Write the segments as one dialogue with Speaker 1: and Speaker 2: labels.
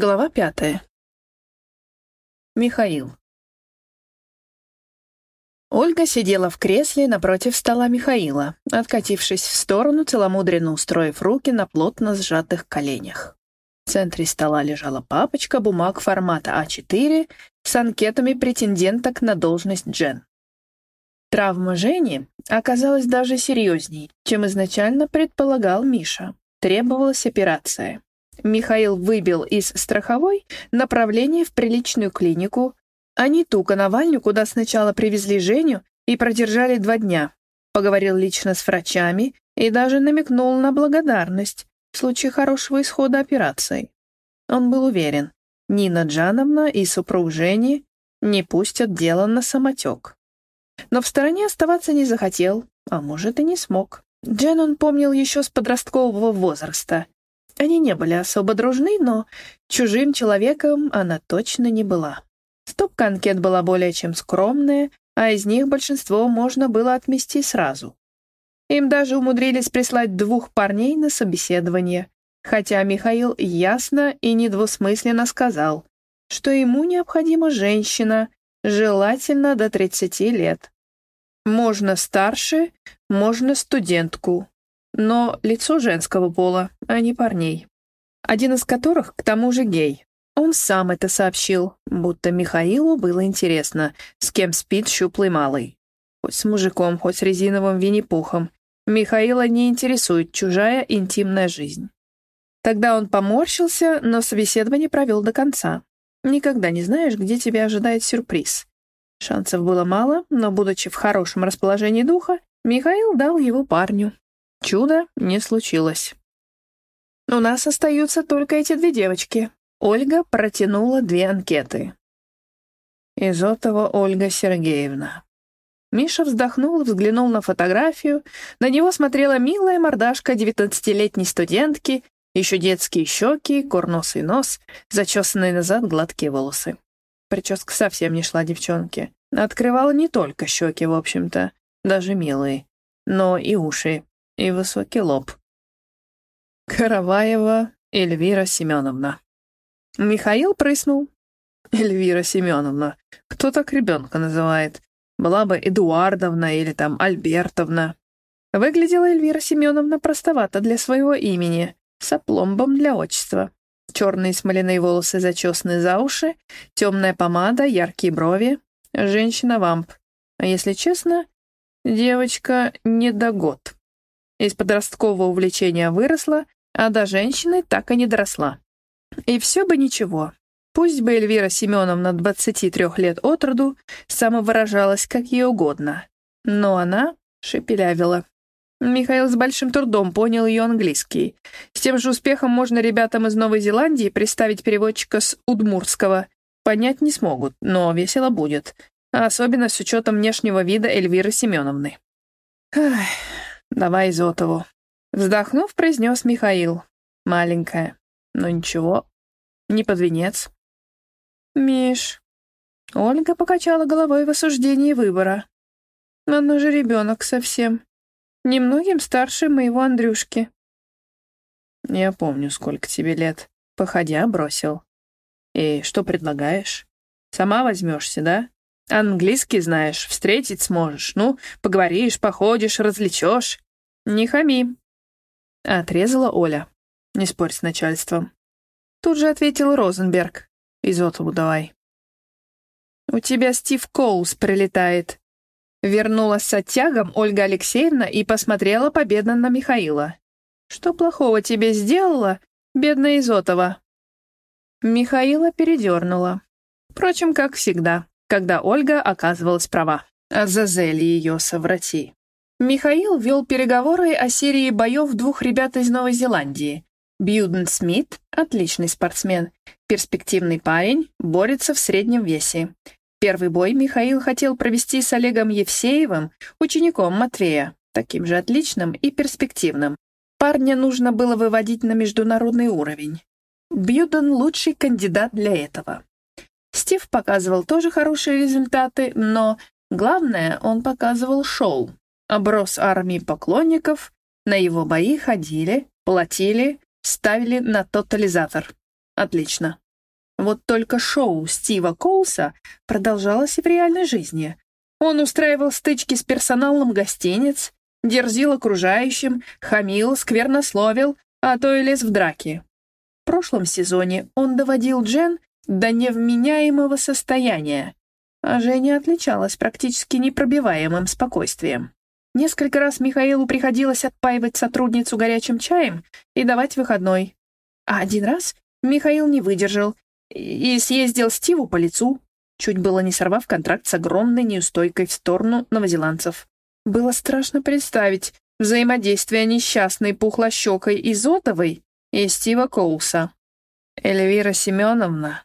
Speaker 1: Глава пятая. Михаил. Ольга сидела в кресле напротив стола Михаила, откатившись в сторону, целомудренно устроив руки на плотно сжатых коленях. В центре стола лежала папочка бумаг формата А4 с анкетами претенденток на должность Джен. Травма Жени оказалась даже серьезней, чем изначально предполагал Миша. Требовалась операция. Михаил выбил из страховой направление в приличную клинику, а не ту коновальню, куда сначала привезли Женю и продержали два дня. Поговорил лично с врачами и даже намекнул на благодарность в случае хорошего исхода операции. Он был уверен, Нина Джановна и супруг Жени не пустят дело на самотек. Но в стороне оставаться не захотел, а может и не смог. Джен он помнил еще с подросткового возраста — они не были особо дружны, но чужим человеком она точно не была. Стопка анкет была более чем скромная, а из них большинство можно было отмести сразу. Им даже умудрились прислать двух парней на собеседование, хотя Михаил ясно и недвусмысленно сказал, что ему необходима женщина, желательно до 30 лет. Можно старше, можно студентку, но лицо женского пола, а не парней. Один из которых, к тому же, гей. Он сам это сообщил, будто Михаилу было интересно, с кем спит щуплый малый. Хоть с мужиком, хоть с резиновым винни-пухом. Михаила не интересует чужая интимная жизнь. Тогда он поморщился, но собеседование провел до конца. Никогда не знаешь, где тебя ожидает сюрприз. Шансов было мало, но, будучи в хорошем расположении духа, Михаил дал его парню, Чудо не случилось. У нас остаются только эти две девочки. Ольга протянула две анкеты. Изотова Ольга Сергеевна. Миша вздохнул, взглянул на фотографию. На него смотрела милая мордашка девятнадцатилетней студентки, еще детские щеки, курносый нос, зачесанные назад гладкие волосы. Прическа совсем не шла девчонке. Открывала не только щеки, в общем-то, даже милые, но и уши, и высокий лоб. Караваева Эльвира Семеновна. Михаил прыснул. Эльвира Семеновна. Кто так ребенка называет? Была бы Эдуардовна или там Альбертовна. Выглядела Эльвира Семеновна простовато для своего имени, с опломбом для отчества. Черные смоляные волосы зачесаны за уши, темная помада, яркие брови. Женщина-вамп. А если честно, девочка не до год. Из подросткового увлечения выросла, а до женщины так и не доросла. И все бы ничего. Пусть бы Эльвира Семеновна 23 лет от роду самовыражалась как ей угодно. Но она шепелявила. Михаил с большим трудом понял ее английский. С тем же успехом можно ребятам из Новой Зеландии представить переводчика с удмуртского. Понять не смогут, но весело будет. Особенно с учетом внешнего вида Эльвиры Семеновны. Ах, «Давай Изотову». Вздохнув, произнес Михаил. «Маленькая. Но ничего. Не под венец». «Миш...» Ольга покачала головой в осуждении выбора. «Она же ребенок совсем. Немногим старше моего Андрюшки». «Я помню, сколько тебе лет. Походя, бросил. И что предлагаешь? Сама возьмешься, да? Английский знаешь, встретить сможешь. Ну, поговоришь, походишь, развлечешь. Не хами. Отрезала Оля. Не спорь с начальством. Тут же ответил Розенберг. Изотову давай. У тебя Стив Коулс прилетает. Вернулась с оттягом Ольга Алексеевна и посмотрела победно на Михаила. Что плохого тебе сделала, бедная Изотова? Михаила передернула. Впрочем, как всегда когда Ольга оказывалась права. Азазели ее соврати. Михаил вел переговоры о серии боев двух ребят из Новой Зеландии. Бьюден Смит, отличный спортсмен, перспективный парень, борется в среднем весе. Первый бой Михаил хотел провести с Олегом Евсеевым, учеником Матвея, таким же отличным и перспективным. Парня нужно было выводить на международный уровень. Бьюден — лучший кандидат для этого. Стив показывал тоже хорошие результаты, но главное, он показывал шоу. Оброс армии поклонников, на его бои ходили, платили, ставили на тотализатор. Отлично. Вот только шоу Стива Коулса продолжалось и в реальной жизни. Он устраивал стычки с персоналом гостиниц, дерзил окружающим, хамил, сквернословил, а то и лез в драки. В прошлом сезоне он доводил Джен до невменяемого состояния, а Женя отличалась практически непробиваемым спокойствием. Несколько раз Михаилу приходилось отпаивать сотрудницу горячим чаем и давать выходной. А один раз Михаил не выдержал и съездил Стиву по лицу, чуть было не сорвав контракт с огромной неустойкой в сторону новозеландцев. Было страшно представить взаимодействие несчастной пухлощекой Изотовой и Стива Коулса. Эльвира Семеновна.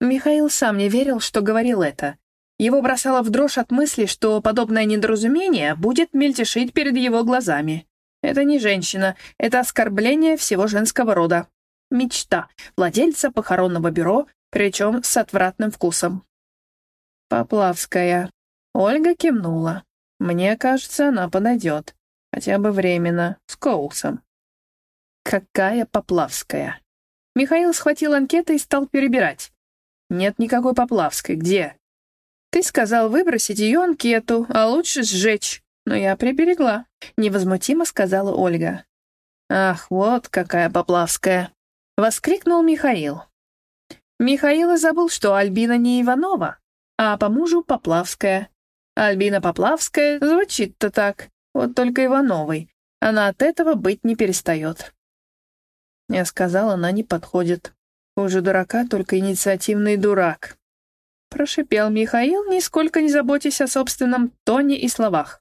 Speaker 1: Михаил сам не верил, что говорил это. Его бросало в дрожь от мысли, что подобное недоразумение будет мельтешить перед его глазами. Это не женщина, это оскорбление всего женского рода. Мечта владельца похоронного бюро, причем с отвратным вкусом. Поплавская. Ольга кивнула. Мне кажется, она подойдет. Хотя бы временно, с Коулсом. Какая Поплавская? Михаил схватил анкеты и стал перебирать. Нет никакой Поплавской. Где? Ты сказал выбросить ее анкету, а лучше сжечь. Но я приберегла. Невозмутимо сказала Ольга. Ах, вот какая Поплавская. Воскликнул Михаил. Михаил и забыл, что Альбина не Иванова, а по мужу Поплавская. Альбина Поплавская звучит-то так, вот только Ивановой. Она от этого быть не перестает. Я сказала, она не подходит. Уже дурака, только инициативный дурак. Прошипел Михаил, нисколько не заботясь о собственном тоне и словах.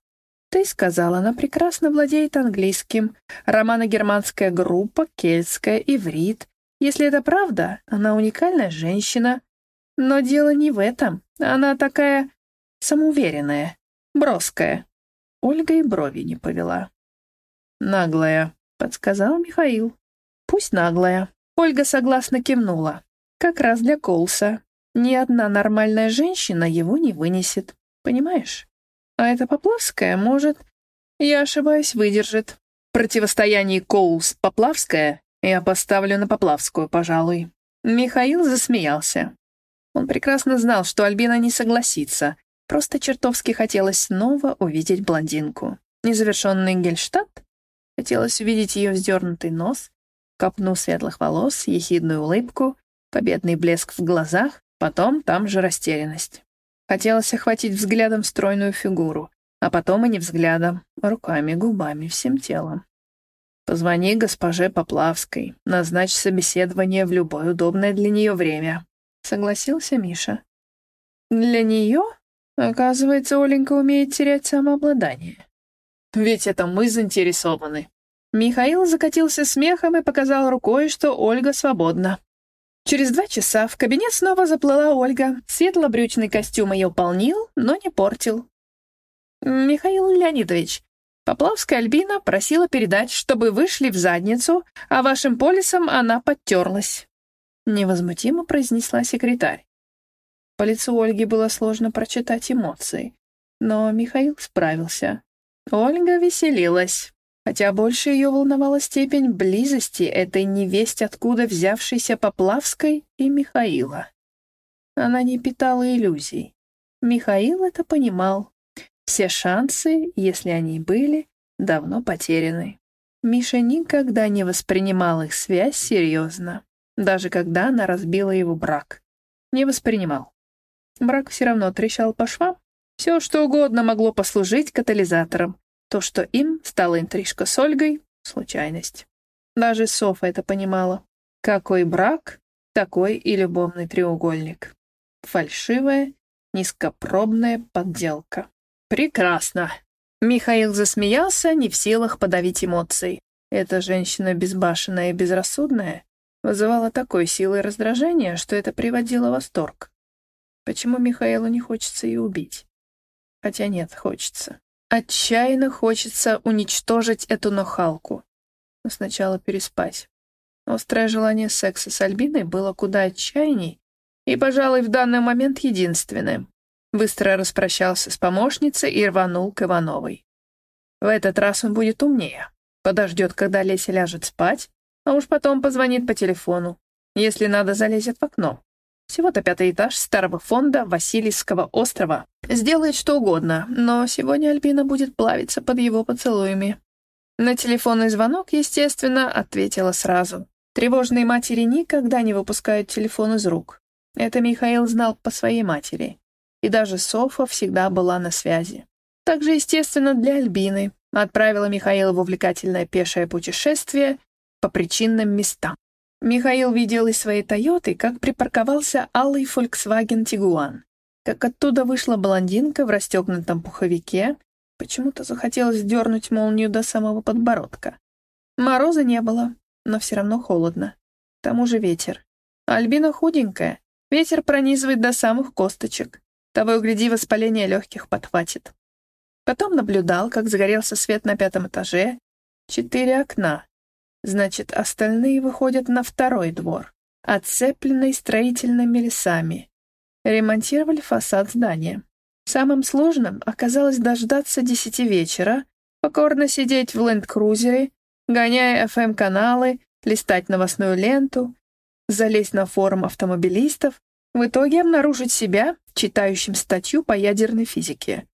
Speaker 1: Ты сказала, она прекрасно владеет английским. Романо-германская группа, кельтская, иврит. Если это правда, она уникальная женщина. Но дело не в этом. Она такая самоуверенная, броская. Ольга и брови не повела. «Наглая», — подсказал Михаил. «Пусть наглая». Ольга согласно кивнула. «Как раз для Колса. Ни одна нормальная женщина его не вынесет. Понимаешь?» А эта Поплавская может... Я ошибаюсь, выдержит. Противостояние Коулс-Поплавская я поставлю на Поплавскую, пожалуй. Михаил засмеялся. Он прекрасно знал, что Альбина не согласится. Просто чертовски хотелось снова увидеть блондинку. Незавершенный гельштадт? Хотелось увидеть ее вздернутый нос, копну светлых волос, ехидную улыбку, победный блеск в глазах, потом там же растерянность. Хотелось охватить взглядом стройную фигуру, а потом и не взглядом, руками, губами, всем телом. «Позвони госпоже Поплавской, назначь собеседование в любое удобное для нее время», — согласился Миша. «Для нее? Оказывается, Оленька умеет терять самообладание. Ведь это мы заинтересованы». Михаил закатился смехом и показал рукой, что Ольга свободна. Через два часа в кабинет снова заплыла Ольга. Светло-брючный костюм ее полнил, но не портил. «Михаил Леонидович, Поплавская Альбина просила передать, чтобы вышли в задницу, а вашим полисом она подтерлась», — невозмутимо произнесла секретарь. По лицу Ольги было сложно прочитать эмоции, но Михаил справился. Ольга веселилась хотя больше ее волновала степень близости этой невесть откуда взявшейся Поплавской и Михаила. Она не питала иллюзий. Михаил это понимал. Все шансы, если они были, давно потеряны. Миша никогда не воспринимал их связь серьезно, даже когда она разбила его брак. Не воспринимал. Брак все равно трещал по швам. Все, что угодно могло послужить катализатором, то, что им стала интрижка с Ольгой — случайность. Даже Софа это понимала. Какой брак, такой и любовный треугольник. Фальшивая, низкопробная подделка. Прекрасно. Михаил засмеялся, не в силах подавить эмоций. Эта женщина безбашенная и безрассудная вызывала такой силой раздражения, что это приводило восторг. Почему Михаилу не хочется ее убить? Хотя нет, хочется. Отчаянно хочется уничтожить эту нахалку. Но сначала переспать. Острое желание секса с Альбиной было куда отчаянней и, пожалуй, в данный момент единственным. Быстро распрощался с помощницей и рванул к Ивановой. В этот раз он будет умнее. Подождет, когда Леся ляжет спать, а уж потом позвонит по телефону. Если надо, залезет в окно. Всего-то пятый этаж старого фонда Васильевского острова. Сделает что угодно, но сегодня Альбина будет плавиться под его поцелуями. На телефонный звонок, естественно, ответила сразу. Тревожные матери никогда не выпускают телефон из рук. Это Михаил знал по своей матери. И даже Софа всегда была на связи. Также, естественно, для Альбины отправила Михаила в увлекательное пешее путешествие по причинным местам. Михаил видел из своей «Тойоты», как припарковался алый Volkswagen Tiguan, как оттуда вышла блондинка в расстегнутом пуховике, почему-то захотелось дернуть молнию до самого подбородка. Мороза не было, но все равно холодно. К тому же ветер. Альбина худенькая, ветер пронизывает до самых косточек. Того и гляди, воспаление легких подхватит. Потом наблюдал, как загорелся свет на пятом этаже. Четыре окна, Значит, остальные выходят на второй двор, отцепленный строительными лесами. Ремонтировали фасад здания. Самым сложным оказалось дождаться десяти вечера, покорно сидеть в ленд-крузере, гоняя FM-каналы, листать новостную ленту, залезть на форум автомобилистов, в итоге обнаружить себя, читающим статью по ядерной физике.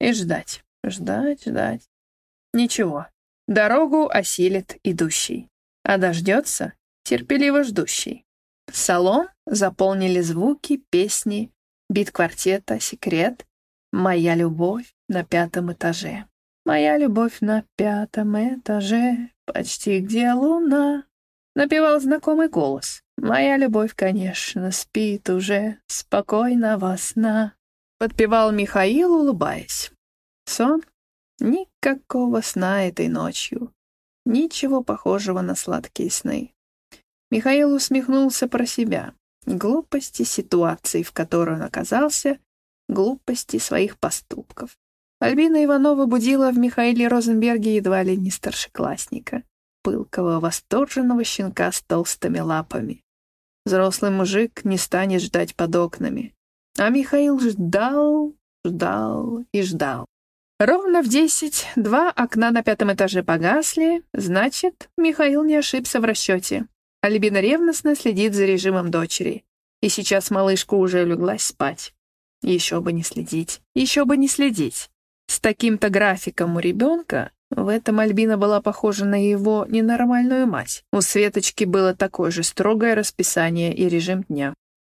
Speaker 1: И ждать, ждать, ждать. Ничего, Дорогу осилит идущий, а дождется терпеливо ждущий. Салон заполнили звуки, песни, бит квартета «Секрет», «Моя любовь на пятом этаже». «Моя любовь на пятом этаже, почти где луна», — напевал знакомый голос. «Моя любовь, конечно, спит уже, спокойного сна», — подпевал Михаил, улыбаясь. Сон Никакого сна этой ночью. Ничего похожего на сладкие сны. Михаил усмехнулся про себя. Глупости ситуации, в которой он оказался, глупости своих поступков. Альбина Иванова будила в Михаиле Розенберге едва ли не старшеклассника, пылкого, восторженного щенка с толстыми лапами. Взрослый мужик не станет ждать под окнами. А Михаил ждал, ждал и ждал. Ровно в десять два окна на пятом этаже погасли, значит, Михаил не ошибся в расчете. Альбина ревностно следит за режимом дочери. И сейчас малышка уже улеглась спать. Еще бы не следить, еще бы не следить. С таким-то графиком у ребенка в этом Альбина была похожа на его ненормальную мать. У Светочки было такое же строгое расписание и режим дня.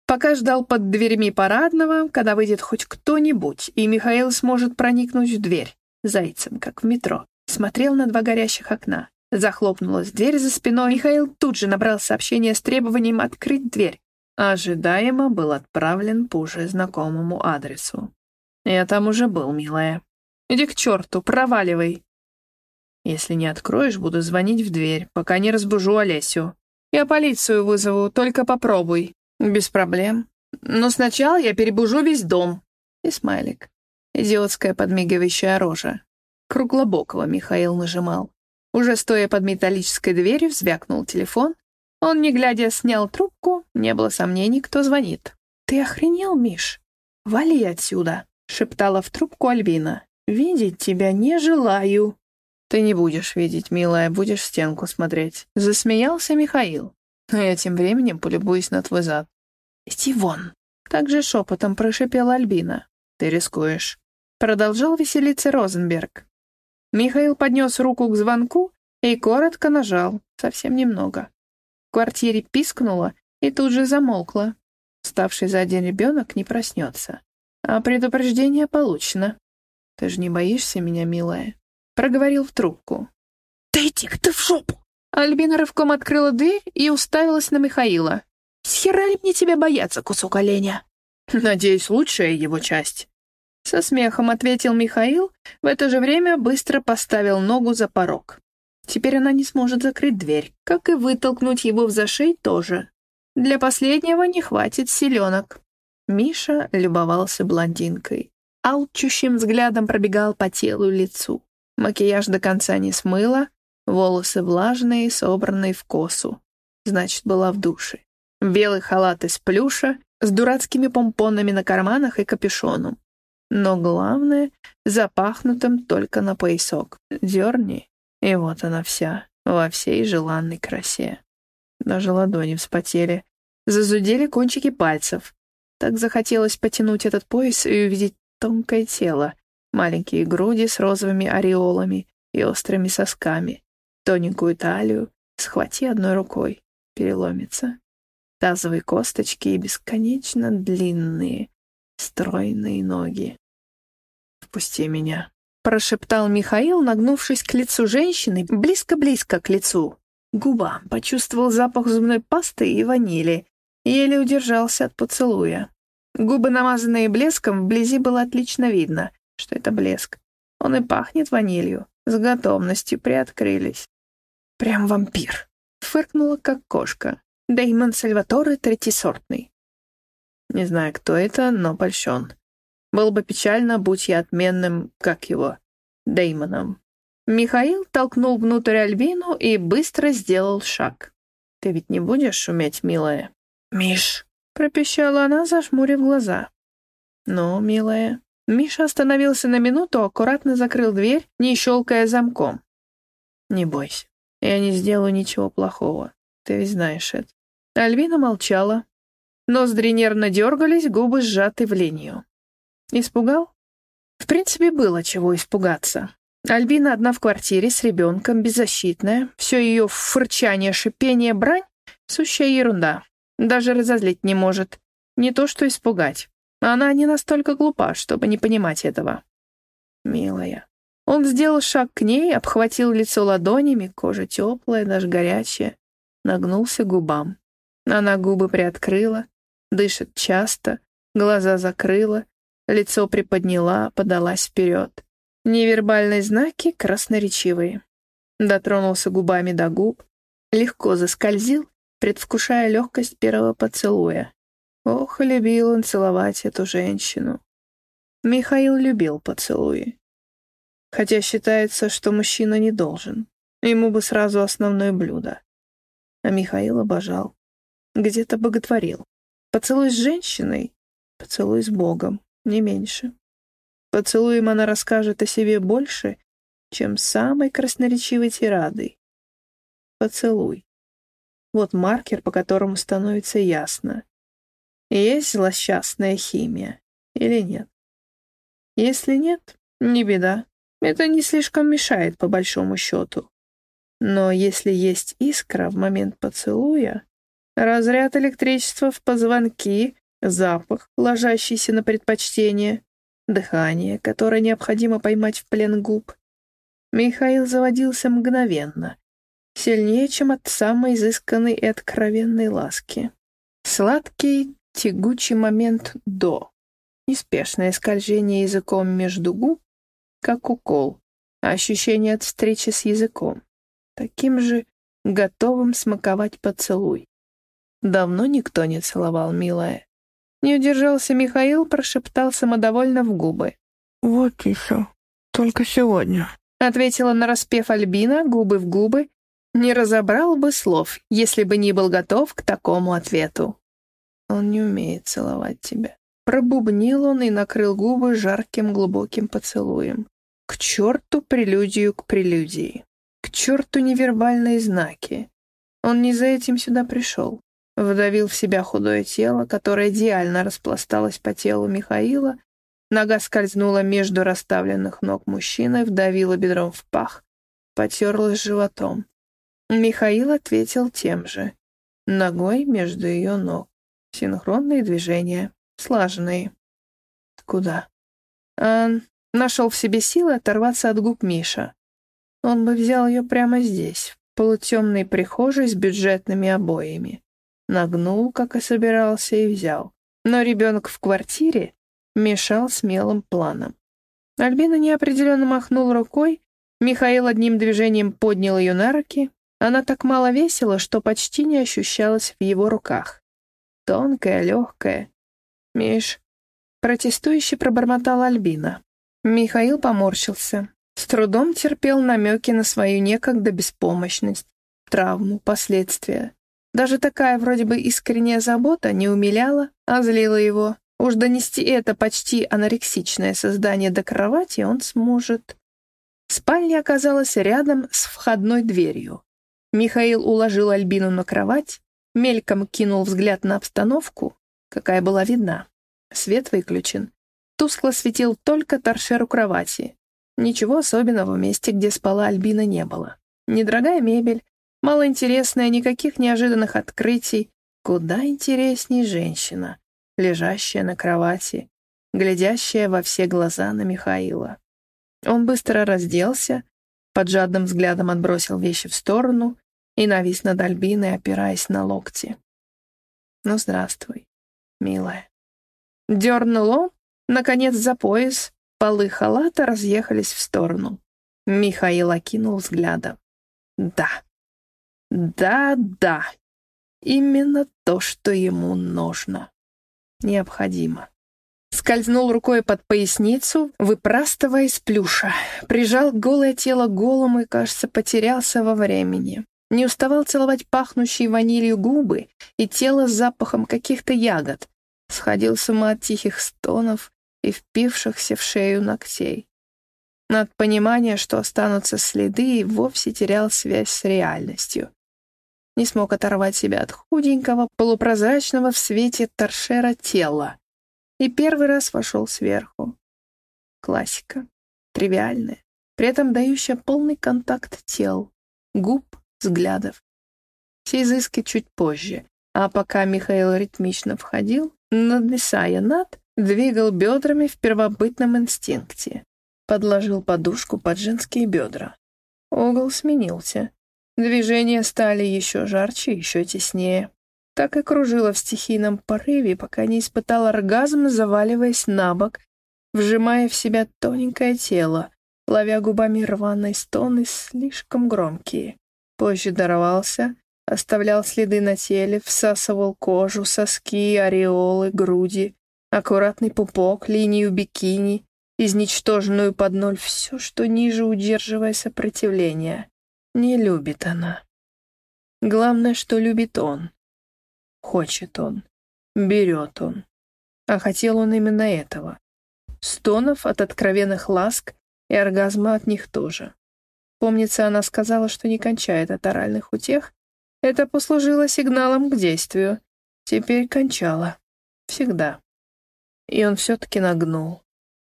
Speaker 1: Пока ждал под дверьми парадного, когда выйдет хоть кто-нибудь, и Михаил сможет проникнуть в дверь, зайцем, как в метро. Смотрел на два горящих окна. Захлопнулась дверь за спиной, Михаил тут же набрал сообщение с требованием открыть дверь. Ожидаемо был отправлен по уже знакомому адресу. «Я там уже был, милая. Иди к черту, проваливай!» «Если не откроешь, буду звонить в дверь, пока не разбужу Олесю. Я полицию вызову, только попробуй», «Без проблем. Но сначала я перебужу весь дом». И смайлик. Идиотская подмигивающая рожа. Круглобокого Михаил нажимал. Уже стоя под металлической дверью, взвякнул телефон. Он, не глядя, снял трубку. Не было сомнений, кто звонит. «Ты охренел, Миш? Вали отсюда!» — шептала в трубку Альбина. «Видеть тебя не желаю». «Ты не будешь видеть, милая, будешь стенку смотреть». Засмеялся Михаил. А я тем временем полюбуюсь на твой зад. «Иди вон!» — также шепотом прошипела Альбина. «Ты рискуешь». Продолжал веселиться Розенберг. Михаил поднес руку к звонку и коротко нажал, совсем немного. В квартире пискнуло и тут же замолкло. Ставший за день ребенок не проснется. А предупреждение получено. «Ты же не боишься меня, милая?» Проговорил в трубку. «Да иди-ка ты в жопу!» Альбина рывком открыла дверь и уставилась на Михаила. «Схера ли мне тебя бояться, кусок оленя?» «Надеюсь, лучшая его часть». Со смехом ответил Михаил, в это же время быстро поставил ногу за порог. Теперь она не сможет закрыть дверь, как и вытолкнуть его в зашей тоже. Для последнего не хватит селенок. Миша любовался блондинкой. Алчущим взглядом пробегал по телу и лицу. Макияж до конца не смыла, волосы влажные, собранные в косу. Значит, была в душе белый халат из плюша с дурацкими помпонами на карманах и капюшоном. Но главное — запахнутым только на поясок. Дерни, и вот она вся, во всей желанной красе. Даже ладони вспотели. Зазудели кончики пальцев. Так захотелось потянуть этот пояс и увидеть тонкое тело, маленькие груди с розовыми ореолами и острыми сосками, тоненькую талию, схвати одной рукой, переломится. Тазовые косточки и бесконечно длинные, стройные ноги. «Впусти меня», — прошептал Михаил, нагнувшись к лицу женщины, близко-близко к лицу. Губам почувствовал запах зубной пасты и ванили, еле удержался от поцелуя. Губы, намазанные блеском, вблизи было отлично видно, что это блеск. Он и пахнет ванилью, с готовностью приоткрылись. «Прям вампир», — фыркнула, как кошка. Деймон Сальваторе третисортный. Не знаю, кто это, но польщен. Было бы печально, будь я отменным, как его, Деймоном. Михаил толкнул внутрь Альбину и быстро сделал шаг. «Ты ведь не будешь шуметь, милая?» «Миш!» — пропищала она, зашмурив глаза. «Ну, милая». Миша остановился на минуту, аккуратно закрыл дверь, не щелкая замком. «Не бойся, я не сделаю ничего плохого. Ты ведь знаешь это». Альбина молчала. Ноздри нервно дергались, губы сжаты в линию. Испугал? В принципе, было чего испугаться. Альбина одна в квартире с ребенком, беззащитная. Все ее фырчание, шипение, брань — сущая ерунда. Даже разозлить не может. Не то что испугать. Она не настолько глупа, чтобы не понимать этого. Милая. Он сделал шаг к ней, обхватил лицо ладонями, кожа теплая, даже горячая. Нагнулся к губам. Она губы приоткрыла, дышит часто, глаза закрыла, лицо приподняла, подалась вперед. Невербальные знаки красноречивые. Дотронулся губами до губ, легко заскользил, предвкушая легкость первого поцелуя. Ох, любил он целовать эту женщину. Михаил любил поцелуи. Хотя считается, что мужчина не должен. Ему бы сразу основное блюдо. А Михаил обожал. Где-то боготворил. Поцелуй с женщиной, поцелуй с Богом, не меньше. Поцелуем она расскажет о себе больше, чем самой красноречивой тирадой. Поцелуй. Вот маркер, по которому становится ясно, есть злосчастная химия или нет. Если нет, не беда. Это не слишком мешает, по большому счету. Но если есть искра в момент поцелуя, разряд электричества в позвонки, запах, ложащийся на предпочтение, дыхание, которое необходимо поймать в плен губ. Михаил заводился мгновенно, сильнее, чем от самой изысканной и откровенной ласки. Сладкий, тягучий момент «до». Неспешное скольжение языком между губ, как укол, ощущение от встречи с языком. Таким же готовым смаковать поцелуй. Давно никто не целовал, милая. Не удержался Михаил, прошептал самодовольно в губы.
Speaker 2: «Вот еще. Только сегодня», —
Speaker 1: ответила нараспев Альбина, губы в губы. Не разобрал бы слов, если бы не был готов к такому ответу. Он не умеет целовать тебя. Пробубнил он и накрыл губы жарким глубоким поцелуем. К черту прелюдию к прелюдии. К черту невербальные знаки. Он не за этим сюда пришел. Вдавил в себя худое тело, которое идеально распласталось по телу Михаила, нога скользнула между расставленных ног мужчины, вдавила бедром в пах, потерлась животом. Михаил ответил тем же, ногой между ее ног. Синхронные движения, слаженные. Куда? Он нашел в себе силы оторваться от губ Миша. Он бы взял ее прямо здесь, в полутемной прихожей с бюджетными обоями. Нагнул, как и собирался, и взял. Но ребенок в квартире мешал смелым планам. Альбина неопределенно махнул рукой, Михаил одним движением поднял ее на руки. Она так мало весила, что почти не ощущалась в его руках. Тонкая, легкая. «Миш...» Протестующе пробормотала Альбина. Михаил поморщился. С трудом терпел намеки на свою некогда беспомощность, травму, последствия. Даже такая вроде бы искренняя забота не умиляла, а злила его. Уж донести это почти анорексичное создание до кровати он сможет. Спальня оказалась рядом с входной дверью. Михаил уложил Альбину на кровать, мельком кинул взгляд на обстановку, какая была видна. Свет выключен. Тускло светил только торшер у кровати. Ничего особенного в месте, где спала Альбина, не было. Недорогая мебель, малоинтересная, никаких неожиданных открытий. Куда интересней женщина, лежащая на кровати, глядящая во все глаза на Михаила. Он быстро разделся, под жадным взглядом отбросил вещи в сторону и навис над Альбиной, опираясь на локти. «Ну, здравствуй, милая». Дернул он, наконец, за пояс, полы халата разъехались в сторону. Михаил окинул взглядом. «Да, да, да, именно то, что ему нужно, необходимо». Скользнул рукой под поясницу, выпрастывая из плюша. Прижал голое тело к голому и, кажется, потерялся во времени. Не уставал целовать пахнущие ванилью губы и тело с запахом каких-то ягод. Сходил с ума от тихих стонов и впившихся в шею ногтей. Над понимания, что останутся следы, и вовсе терял связь с реальностью. Не смог оторвать себя от худенького, полупрозрачного в свете торшера тела и первый раз вошел сверху. Классика. Тривиальная, при этом дающая полный контакт тел, губ, взглядов. Все изыски чуть позже, а пока Михаил ритмично входил, надвисая над, двигал бедрами в первобытном инстинкте. Подложил подушку под женские бедра. Угол сменился. Движения стали еще жарче, еще теснее так и кружила в стихийном порыве, пока не испытала оргазм, заваливаясь на бок, вжимая в себя тоненькое тело, ловя губами рваные стоны, слишком громкие. Позже дорвался, оставлял следы на теле, всасывал кожу, соски, ореолы, груди, аккуратный пупок, линию бикини, изничтоженную под ноль, все, что ниже, удерживая сопротивление. Не любит она. Главное, что любит он. Хочет он, берет он. А хотел он именно этого. Стонов от откровенных ласк и оргазма от них тоже. Помнится, она сказала, что не кончает от оральных утех. Это послужило сигналом к действию. Теперь кончала. Всегда. И он все-таки нагнул.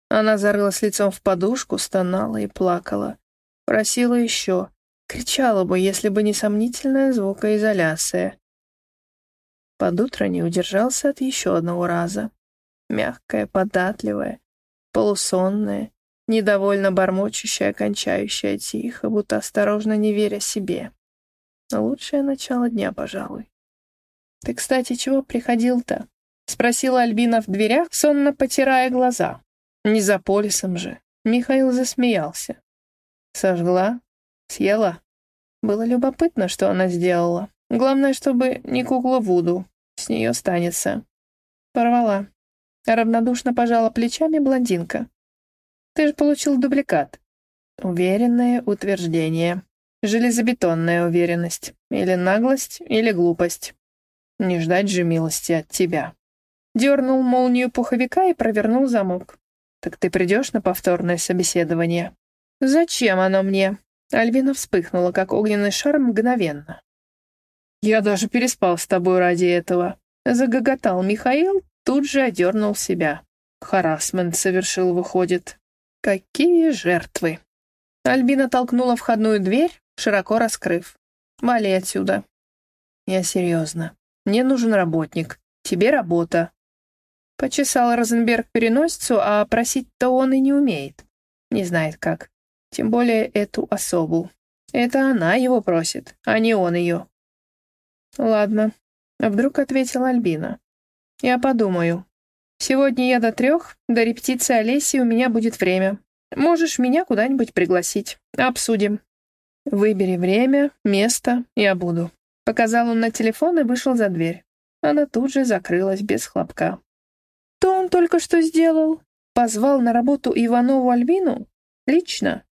Speaker 1: Она зарылась лицом в подушку, стонала и плакала. Просила еще. Кричала бы, если бы не сомнительная звукоизоляция. Под утро не удержался от еще одного раза. Мягкая, податливая, полусонная, недовольно бормочущая, кончающая тихо, будто осторожно не веря себе. Лучшее начало дня, пожалуй. «Ты, кстати, чего приходил-то?» — спросила Альбина в дверях, сонно потирая глаза. «Не за полисом же». Михаил засмеялся. «Сожгла? Съела?» Было любопытно, что она сделала. Главное, чтобы не кукла Вуду. С нее станется. Порвала. Равнодушно пожала плечами блондинка. Ты же получил дубликат. Уверенное утверждение. Железобетонная уверенность. Или наглость, или глупость. Не ждать же милости от тебя. Дернул молнию пуховика и провернул замок. «Так ты придешь на повторное собеседование?» «Зачем оно мне?» Альвина вспыхнула, как огненный шар мгновенно. «Я даже переспал с тобой ради этого», — загоготал Михаил, тут же одернул себя. Харасмент совершил, выходит. Какие жертвы! Альбина толкнула входную дверь, широко раскрыв. «Вали отсюда». «Я серьезно. Мне нужен работник. Тебе работа». Почесал Розенберг переносицу, а просить-то он и не умеет. Не знает как. Тем более эту особу. Это она его просит, а не он ее. «Ладно», — вдруг ответила Альбина. «Я подумаю. Сегодня я до трех, до репетиции Олеси у меня будет время. Можешь меня куда-нибудь пригласить. Обсудим». «Выбери время, место, я буду». Показал он на телефон и вышел за дверь. Она тут же закрылась без хлопка. «То он только что сделал? Позвал на работу Иванову Альбину? Лично?»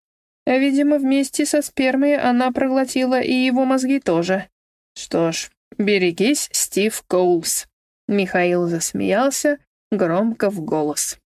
Speaker 1: Видимо, вместе со спермой она проглотила и его мозги тоже. Что ж, берегись, Стив Коулс. Михаил засмеялся громко в голос.